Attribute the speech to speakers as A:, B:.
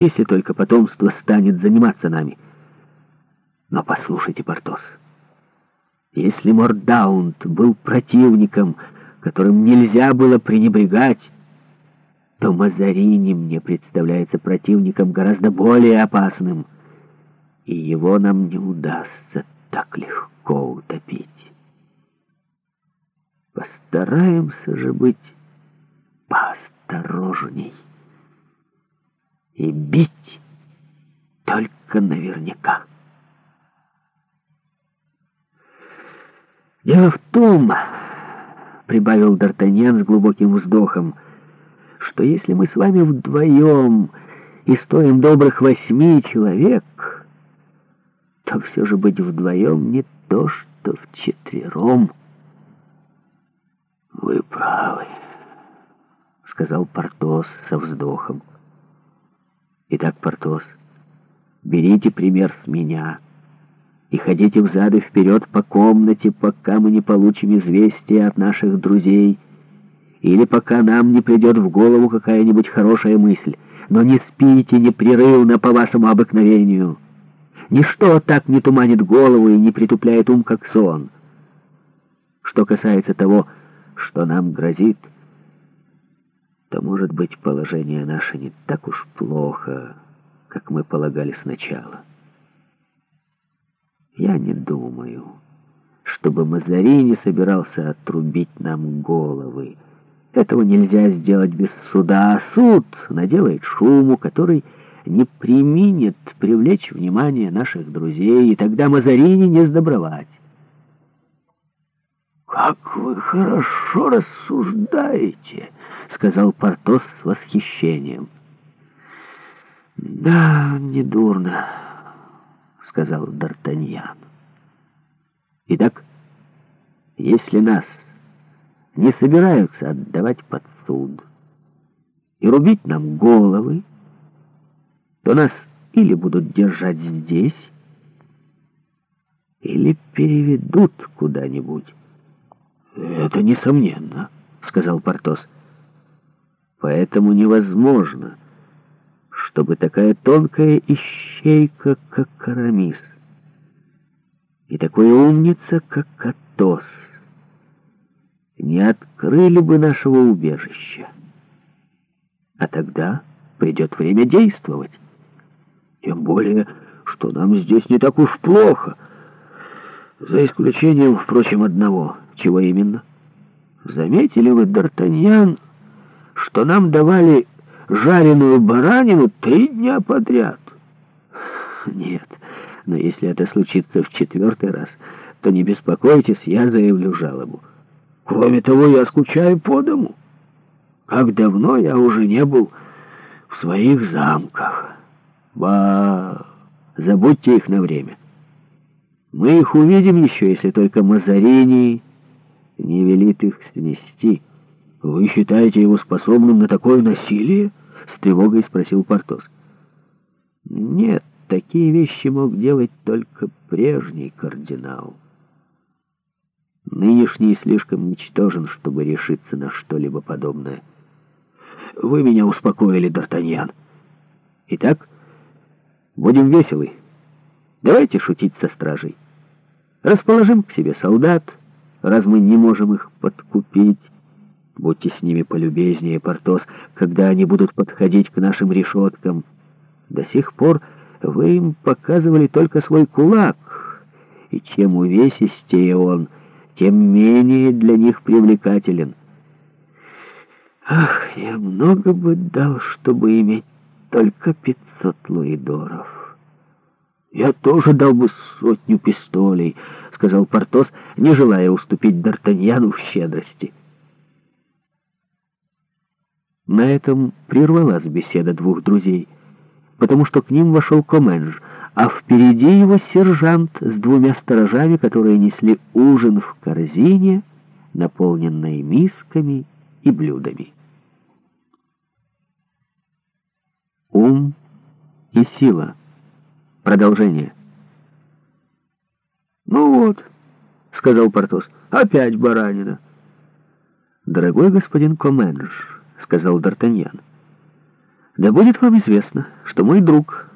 A: если только потомство станет заниматься нами. Но послушайте, Портос, если Мордаунд был противником, которым нельзя было пренебрегать, то Мазарини мне представляется противником гораздо более опасным, и его нам не удастся так легко утопить. Постараемся же быть поосторожней и бить только наверняка. «Дело в том, — прибавил Д'Артаньян с глубоким вздохом, — что если мы с вами вдвоем и стоим добрых восьми человек, то все же быть вдвоем не то, что вчетвером». «Вы правы», — сказал Портос со вздохом. Итак, Портос, берите пример с меня и ходите взад и вперед по комнате, пока мы не получим известия от наших друзей, или пока нам не придет в голову какая-нибудь хорошая мысль. Но не спите непрерывно по вашему обыкновению. Ничто так не туманит голову и не притупляет ум, как сон. Что касается того, что нам грозит, — то, может быть, положение наше не так уж плохо, как мы полагали сначала. Я не думаю, чтобы Мазарини собирался отрубить нам головы. Этого нельзя сделать без суда, а суд наделает шуму, который не применит привлечь внимание наших друзей, и тогда Мазарини не сдобровать. «Как вы хорошо рассуждаете!» сказал Портос с восхищением. «Да, недурно», — сказал Д'Артаньян. «Итак, если нас не собираются отдавать под суд и рубить нам головы, то нас или будут держать здесь, или переведут куда-нибудь». «Это несомненно», — сказал Портос. Поэтому невозможно, чтобы такая тонкая ищейка, как Карамис, и такой умница, как Катос, не открыли бы нашего убежища. А тогда придет время действовать. Тем более, что нам здесь не так уж плохо. За исключением, впрочем, одного. Чего именно? Заметили вы, Д'Артаньян, что нам давали жареную баранину три дня подряд. Нет, но если это случится в четвертый раз, то не беспокойтесь, я заявлю жалобу. Кроме того, я скучаю по дому. Как давно я уже не был в своих замках. Ба, забудьте их на время. Мы их увидим еще, если только Мазарини не велит их снести». «Вы считаете его способным на такое насилие?» — с тревогой спросил Портос. «Нет, такие вещи мог делать только прежний кардинал. Нынешний слишком ничтожен, чтобы решиться на что-либо подобное. Вы меня успокоили, Д'Артаньян. Итак, будем веселы. Давайте шутить со стражей. Расположим к себе солдат, раз мы не можем их подкупить». Будьте с ними полюбезнее, Портос, когда они будут подходить к нашим решеткам. До сих пор вы им показывали только свой кулак, и чем увесистее он, тем менее для них привлекателен. Ах, я много бы дал, чтобы иметь только пятьсот луидоров. Я тоже дал бы сотню пистолей, — сказал Портос, не желая уступить Д'Артаньяну в щедрости. На этом прервалась беседа двух друзей, потому что к ним вошел Коменж, а впереди его сержант с двумя сторожами, которые несли ужин в корзине, наполненной мисками и блюдами. Ум и сила. Продолжение. «Ну вот», — сказал Портос, — «опять баранина». «Дорогой господин Коменж», сказал Д'Артаньян. «Да будет вам известно, что мой друг,